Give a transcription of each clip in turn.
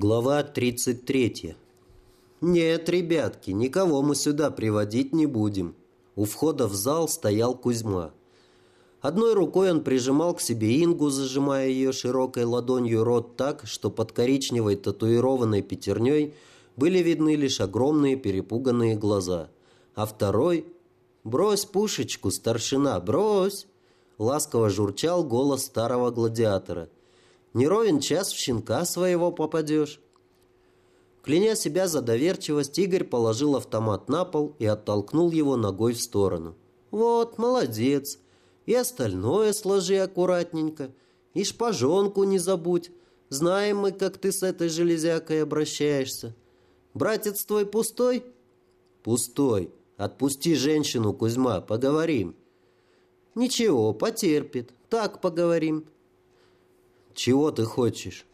Глава 33. Нет, ребятки, никого мы сюда приводить не будем. У входа в зал стоял Кузьма. Одной рукой он прижимал к себе Ингу, зажимая ее широкой ладонью рот так, что под коричневой татуированной пятерней были видны лишь огромные перепуганные глаза. А второй «Брось пушечку, старшина, брось!» Ласково журчал голос старого гладиатора – не ровен час в щенка своего попадешь. Кляня себя за доверчивость, Игорь положил автомат на пол и оттолкнул его ногой в сторону. «Вот, молодец. И остальное сложи аккуратненько. И шпажонку не забудь. Знаем мы, как ты с этой железякой обращаешься. Братец твой пустой?» «Пустой. Отпусти женщину, Кузьма, поговорим». «Ничего, потерпит. Так поговорим. «Чего ты хочешь?»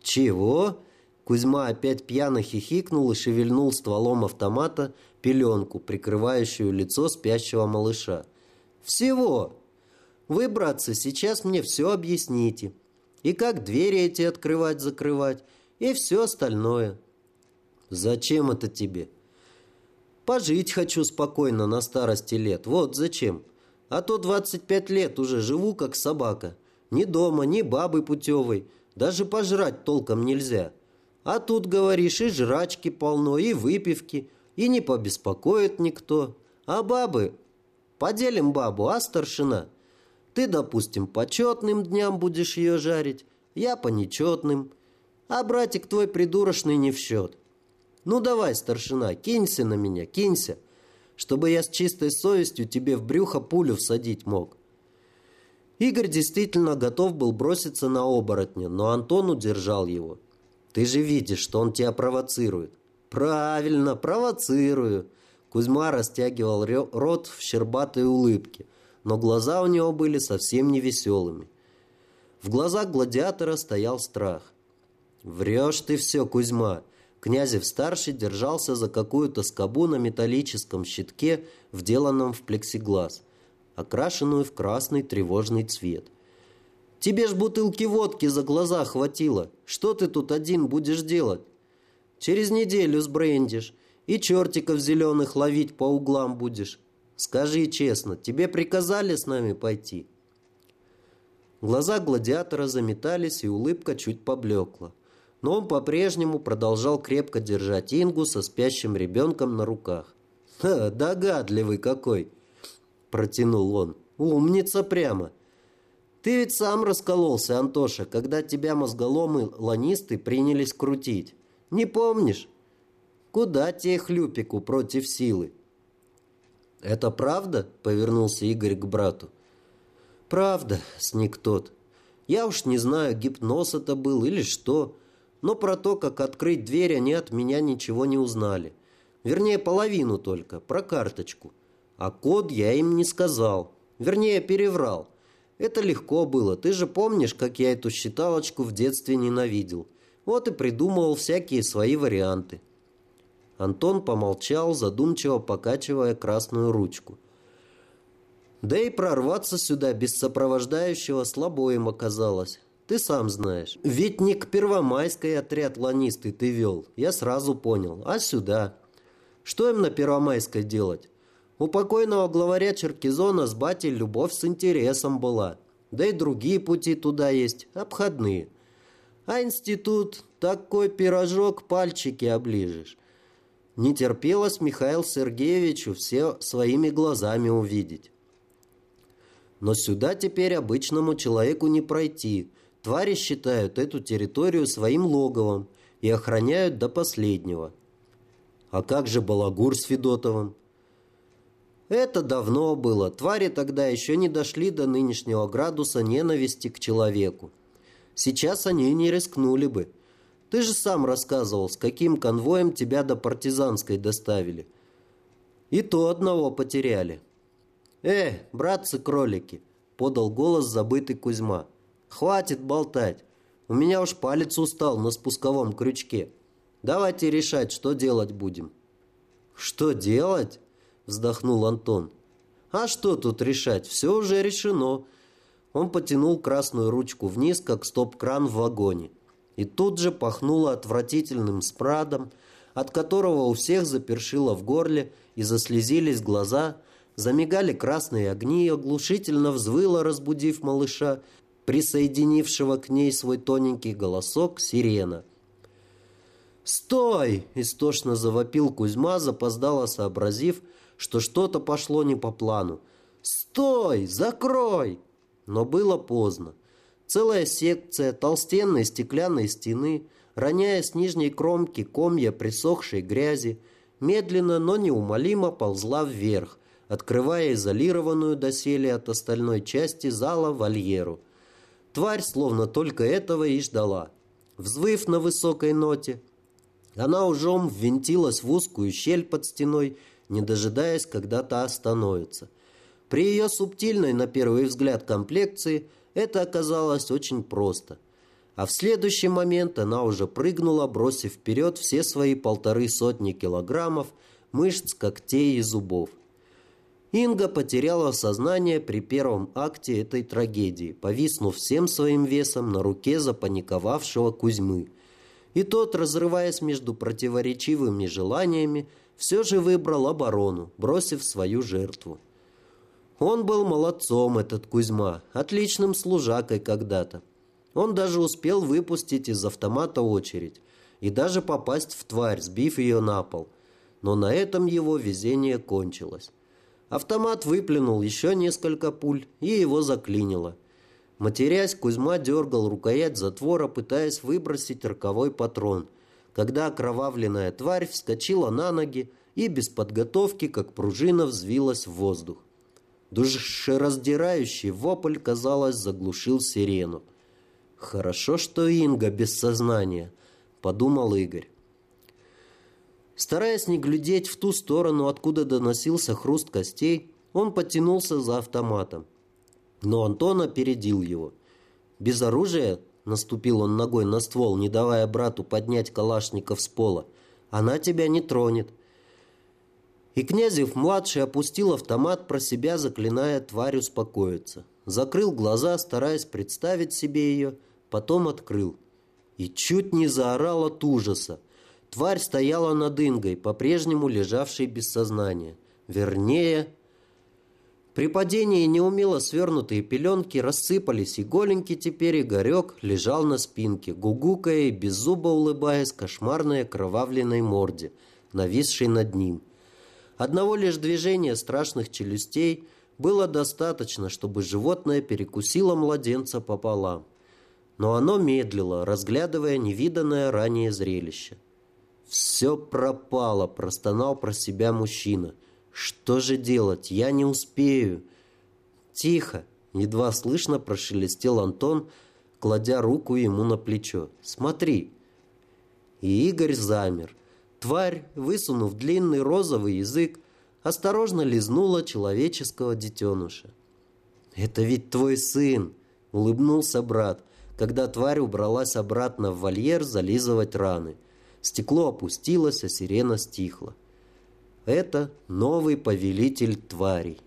«Чего?» Кузьма опять пьяно хихикнул и шевельнул стволом автомата пеленку, прикрывающую лицо спящего малыша. «Всего! Вы, братцы, сейчас мне все объясните. И как двери эти открывать-закрывать, и все остальное». «Зачем это тебе?» «Пожить хочу спокойно на старости лет. Вот зачем. А то 25 лет уже живу, как собака. Ни дома, ни бабы путевой. Даже пожрать толком нельзя. А тут, говоришь, и жрачки полно, и выпивки, и не побеспокоит никто. А бабы? Поделим бабу, а старшина? Ты, допустим, почетным дням будешь ее жарить, я по нечетным. А братик твой придурочный не в счет. Ну давай, старшина, кинься на меня, кинься, чтобы я с чистой совестью тебе в брюхо пулю всадить мог. Игорь действительно готов был броситься на оборотня, но Антон удержал его. «Ты же видишь, что он тебя провоцирует». «Правильно, провоцирую». Кузьма растягивал рот в щербатой улыбке, но глаза у него были совсем не веселыми. В глазах гладиатора стоял страх. «Врешь ты все, Кузьма!» Князев-старший держался за какую-то скобу на металлическом щитке, вделанном в плексиглаз – окрашенную в красный тревожный цвет. «Тебе ж бутылки водки за глаза хватило. Что ты тут один будешь делать? Через неделю сбрендишь и чертиков зеленых ловить по углам будешь. Скажи честно, тебе приказали с нами пойти?» Глаза гладиатора заметались, и улыбка чуть поблекла. Но он по-прежнему продолжал крепко держать Ингу со спящим ребенком на руках. «Ха, догадливый какой!» Протянул он. «Умница прямо!» «Ты ведь сам раскололся, Антоша, когда тебя мозголомы-ланисты принялись крутить. Не помнишь? Куда тебе хлюпику против силы?» «Это правда?» — повернулся Игорь к брату. «Правда», — сник тот. «Я уж не знаю, гипноз это был или что, но про то, как открыть дверь, они от меня ничего не узнали. Вернее, половину только, про карточку. А код я им не сказал. Вернее, переврал. Это легко было. Ты же помнишь, как я эту считалочку в детстве ненавидел. Вот и придумывал всякие свои варианты. Антон помолчал, задумчиво покачивая красную ручку. Да и прорваться сюда без сопровождающего слабо им оказалось. Ты сам знаешь. Ведь не к Первомайской отряд ланисты ты вел. Я сразу понял. А сюда? Что им на Первомайской делать? У покойного главаря Черкизона с батей любовь с интересом была. Да и другие пути туда есть, обходные. А институт, такой пирожок, пальчики оближешь. Не терпелось Михаил Сергеевичу все своими глазами увидеть. Но сюда теперь обычному человеку не пройти. Твари считают эту территорию своим логовом и охраняют до последнего. А как же Балагур с Федотовым? Это давно было. Твари тогда еще не дошли до нынешнего градуса ненависти к человеку. Сейчас они не рискнули бы. Ты же сам рассказывал, с каким конвоем тебя до партизанской доставили. И то одного потеряли. «Э, братцы-кролики!» — подал голос забытый Кузьма. «Хватит болтать. У меня уж палец устал на спусковом крючке. Давайте решать, что делать будем». «Что делать?» Вздохнул Антон. «А что тут решать? Все уже решено». Он потянул красную ручку вниз, как стоп-кран в вагоне. и тут же пахнуло отвратительным спрадом, от которого у всех запершило в горле и заслезились глаза, замигали красные огни, оглушительно взвыло, разбудив малыша, присоединившего к ней свой тоненький голосок сирена. «Стой!» – истошно завопил Кузьма, запоздало сообразив, что что-то пошло не по плану. «Стой! Закрой!» Но было поздно. Целая секция толстенной стеклянной стены, роняя с нижней кромки комья присохшей грязи, медленно, но неумолимо ползла вверх, открывая изолированную доселе от остальной части зала вольеру. Тварь словно только этого и ждала. Взвыв на высокой ноте, она ужом ввинтилась в узкую щель под стеной, не дожидаясь, когда та остановится. При ее субтильной, на первый взгляд, комплекции – это оказалось очень просто. А в следующий момент она уже прыгнула, бросив вперед все свои полторы сотни килограммов мышц, когтей и зубов. Инга потеряла сознание при первом акте этой трагедии, повиснув всем своим весом на руке запаниковавшего Кузьмы. И тот, разрываясь между противоречивыми желаниями, все же выбрал оборону, бросив свою жертву. Он был молодцом, этот Кузьма, отличным служакой когда-то. Он даже успел выпустить из автомата очередь и даже попасть в тварь, сбив ее на пол. Но на этом его везение кончилось. Автомат выплюнул еще несколько пуль, и его заклинило. Матерясь, Кузьма дергал рукоять затвора, пытаясь выбросить роковой патрон, когда окровавленная тварь вскочила на ноги и без подготовки, как пружина, взвилась в воздух. Душераздирающий вопль, казалось, заглушил сирену. «Хорошо, что Инга без сознания», — подумал Игорь. Стараясь не глядеть в ту сторону, откуда доносился хруст костей, он потянулся за автоматом. Но Антон опередил его. «Без оружия?» — наступил он ногой на ствол, не давая брату поднять калашников с пола. «Она тебя не тронет». И Князев-младший опустил автомат про себя, заклиная тварь успокоиться. Закрыл глаза, стараясь представить себе ее, потом открыл. И чуть не заорал от ужаса. Тварь стояла над Ингой, по-прежнему лежавшей без сознания. Вернее... При падении неумело свернутые пеленки рассыпались, и голенький теперь Игорек лежал на спинке, гугукая и беззубо улыбаясь кошмарной окровавленной морде, нависшей над ним – Одного лишь движения страшных челюстей было достаточно, чтобы животное перекусило младенца пополам. Но оно медлило, разглядывая невиданное ранее зрелище. «Все пропало», – простонал про себя мужчина. «Что же делать? Я не успею». «Тихо!» – едва слышно прошелестел Антон, кладя руку ему на плечо. «Смотри!» И Игорь замер – Тварь, высунув длинный розовый язык, осторожно лизнула человеческого детеныша. «Это ведь твой сын!» — улыбнулся брат, когда тварь убралась обратно в вольер зализывать раны. Стекло опустилось, а сирена стихла. «Это новый повелитель тварей».